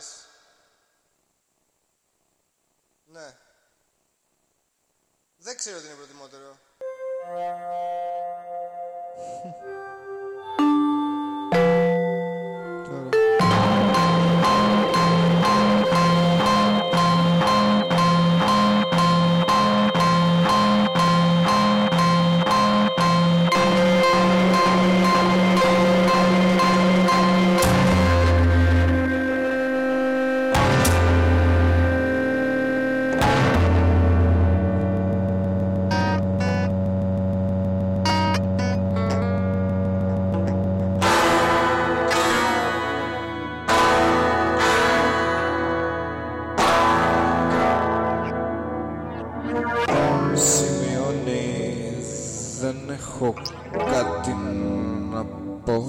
λες. Ναι. Δεν ξέρω τι είναι προτιμότερο. Σημειώνει δεν έχω κάτι να πω.